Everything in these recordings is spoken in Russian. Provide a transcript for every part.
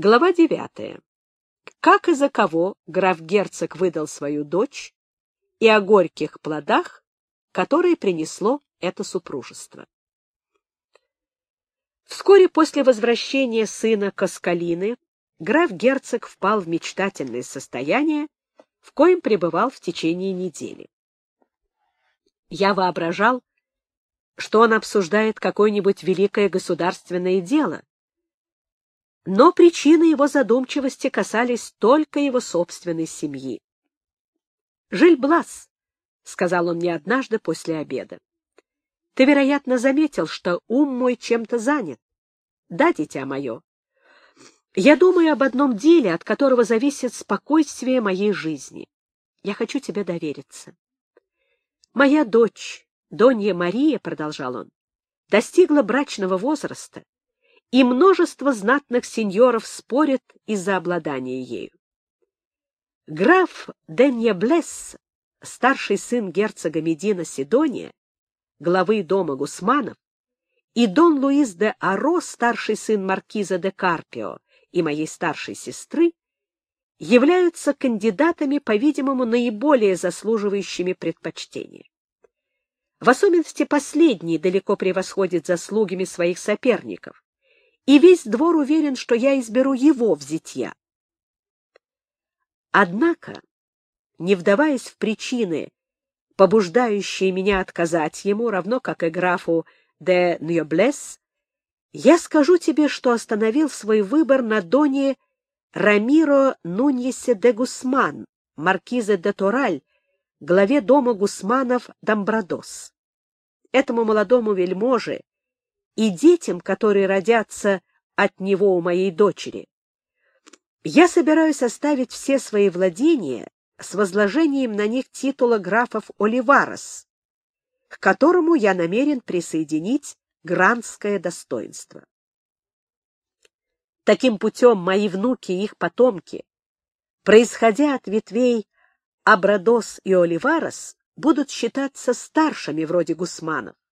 Глава девятая. Как и за кого граф-герцог выдал свою дочь и о горьких плодах, которые принесло это супружество. Вскоре после возвращения сына Каскалины граф-герцог впал в мечтательное состояние, в коем пребывал в течение недели. Я воображал, что он обсуждает какое-нибудь великое государственное дело, но причины его задумчивости касались только его собственной семьи. «Жиль-Блас», — сказал он мне однажды после обеда, — «ты, вероятно, заметил, что ум мой чем-то занят. Да, дитя мое, я думаю об одном деле, от которого зависит спокойствие моей жизни. Я хочу тебе довериться. Моя дочь, Донья Мария, — продолжал он, — достигла брачного возраста, и множество знатных сеньоров спорят из-за обладания ею. Граф Денья Блесс, старший сын герцога Медина Сидония, главы дома Гусманов, и Дон Луис де Аро, старший сын маркиза де Карпио и моей старшей сестры, являются кандидатами, по-видимому, наиболее заслуживающими предпочтения. В особенности последний далеко превосходит заслугами своих соперников, и весь двор уверен, что я изберу его в зятья. Однако, не вдаваясь в причины, побуждающие меня отказать ему, равно как и графу де Ньоблес, я скажу тебе, что остановил свой выбор на доне Рамиро Нуньесе де Гусман, маркизе де Тораль, главе дома Гусманов Домбрадос. Этому молодому вельможе и детям, которые родятся от него у моей дочери. Я собираюсь оставить все свои владения с возложением на них титула графов Оливарес, к которому я намерен присоединить гранское достоинство. Таким путем мои внуки и их потомки, происходя от ветвей Абрадос и Оливарес, будут считаться старшими вроде Гусманов. —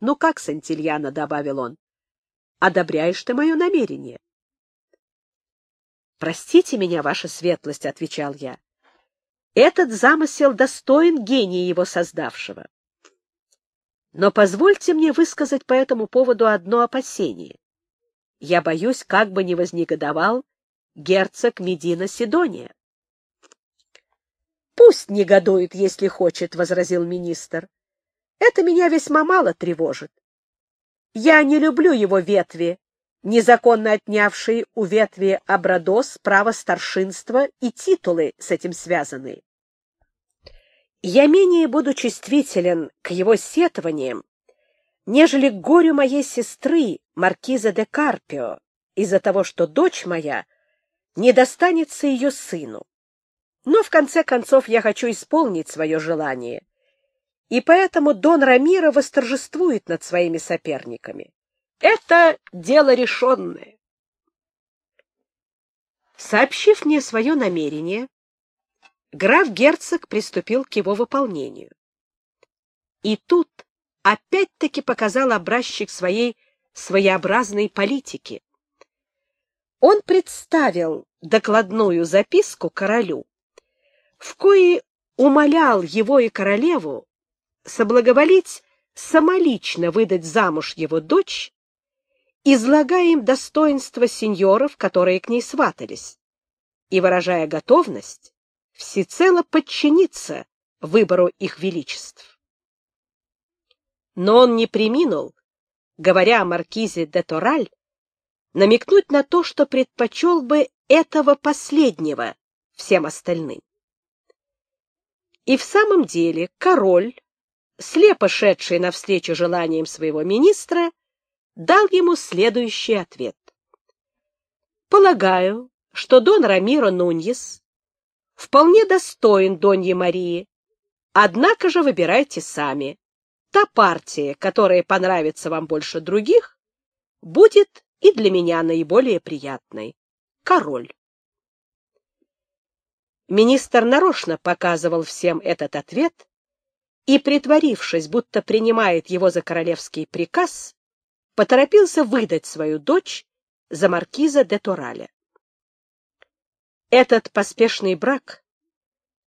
Ну как, Сантильяна, — добавил он, — одобряешь ты мое намерение? — Простите меня, ваша светлость, — отвечал я. Этот замысел достоин гения его создавшего. Но позвольте мне высказать по этому поводу одно опасение. Я боюсь, как бы не вознегодовал герцог Медина Сидония. — Пусть негодует, если хочет, — возразил министр. Это меня весьма мало тревожит. Я не люблю его ветви, незаконно отнявшие у ветви Абрадос право старшинства и титулы с этим связанные. Я менее буду чувствителен к его сетованиям, нежели к горю моей сестры, маркиза де Карпио, из-за того, что дочь моя не достанется ее сыну. Но, в конце концов, я хочу исполнить свое желание — и поэтому Дон Рамиро восторжествует над своими соперниками. Это дело решенное. Сообщив мне свое намерение, граф-герцог приступил к его выполнению. И тут опять-таки показал образчик своей своеобразной политики. Он представил докладную записку королю, в коей умолял его и королеву соблаговолить самолично выдать замуж его дочь, излагая им достоинства сеньоров, которые к ней сватались, и выражая готовность всецело подчиниться выбору их величеств. Но он не приминул, говоря о маркизе де Тораль, намекнуть на то, что предпочел бы этого последнего всем остальным. И в самом деле король, слепо шедший навстречу желаниям своего министра, дал ему следующий ответ. «Полагаю, что Дон Рамиро Нуньес вполне достоин Доньи Марии, однако же выбирайте сами. Та партия, которая понравится вам больше других, будет и для меня наиболее приятной. Король». Министр нарочно показывал всем этот ответ, и, притворившись, будто принимает его за королевский приказ, поторопился выдать свою дочь за маркиза де Тораля. Этот поспешный брак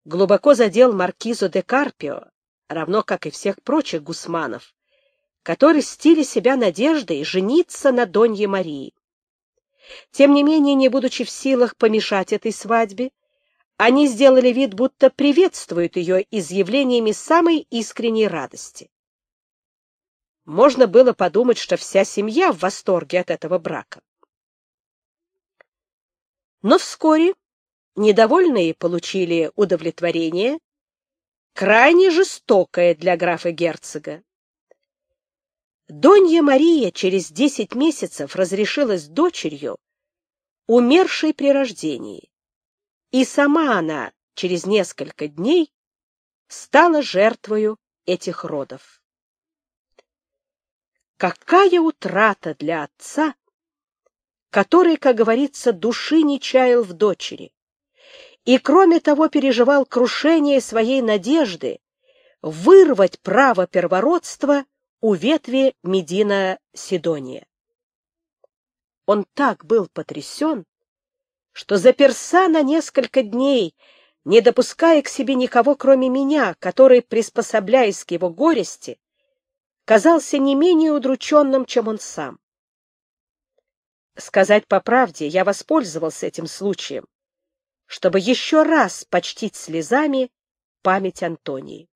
глубоко задел маркизу де Карпио, равно как и всех прочих гусманов, которые стили себя надеждой жениться на Донье Марии. Тем не менее, не будучи в силах помешать этой свадьбе, они сделали вид, будто приветствуют ее изъявлениями самой искренней радости. Можно было подумать, что вся семья в восторге от этого брака. Но вскоре недовольные получили удовлетворение, крайне жестокое для графа-герцога. Донья Мария через десять месяцев разрешилась дочерью, умершей при рождении, и сама она через несколько дней стала жертвою этих родов. Какая утрата для отца, который, как говорится, души не чаял в дочери, и, кроме того, переживал крушение своей надежды вырвать право первородства у ветви Медина Сидония. Он так был потрясен, что заперся на несколько дней, не допуская к себе никого, кроме меня, который, приспособляясь к его горести, казался не менее удрученным, чем он сам. Сказать по правде, я воспользовался этим случаем, чтобы еще раз почтить слезами память Антонии.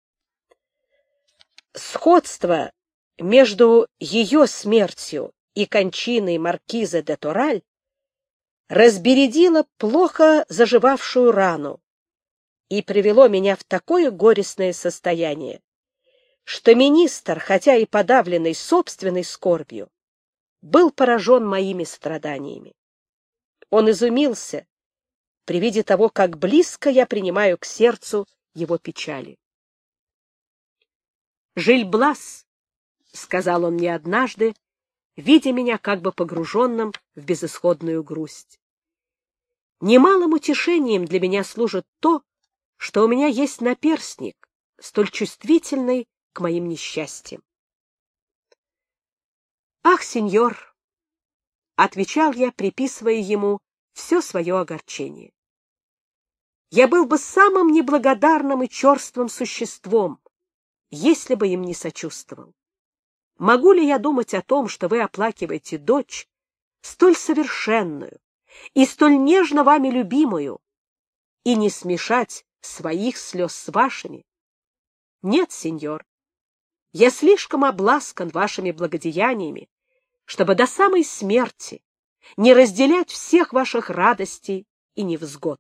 Сходство между ее смертью и кончиной маркиза де Тораль разбередило плохо заживавшую рану и привело меня в такое горестное состояние, что министр, хотя и подавленный собственной скорбью, был поражен моими страданиями. Он изумился при виде того, как близко я принимаю к сердцу его печали. Жильблас — сказал он мне однажды, видя меня как бы погруженным в безысходную грусть. Немалым утешением для меня служит то, что у меня есть наперстник, столь чувствительный к моим несчастьям. «Ах, сеньор!» — отвечал я, приписывая ему все свое огорчение. «Я был бы самым неблагодарным и черствым существом, если бы им не сочувствовал. Могу ли я думать о том, что вы оплакиваете дочь, столь совершенную и столь нежно вами любимую, и не смешать своих слез с вашими? Нет, сеньор, я слишком обласкан вашими благодеяниями, чтобы до самой смерти не разделять всех ваших радостей и невзгод.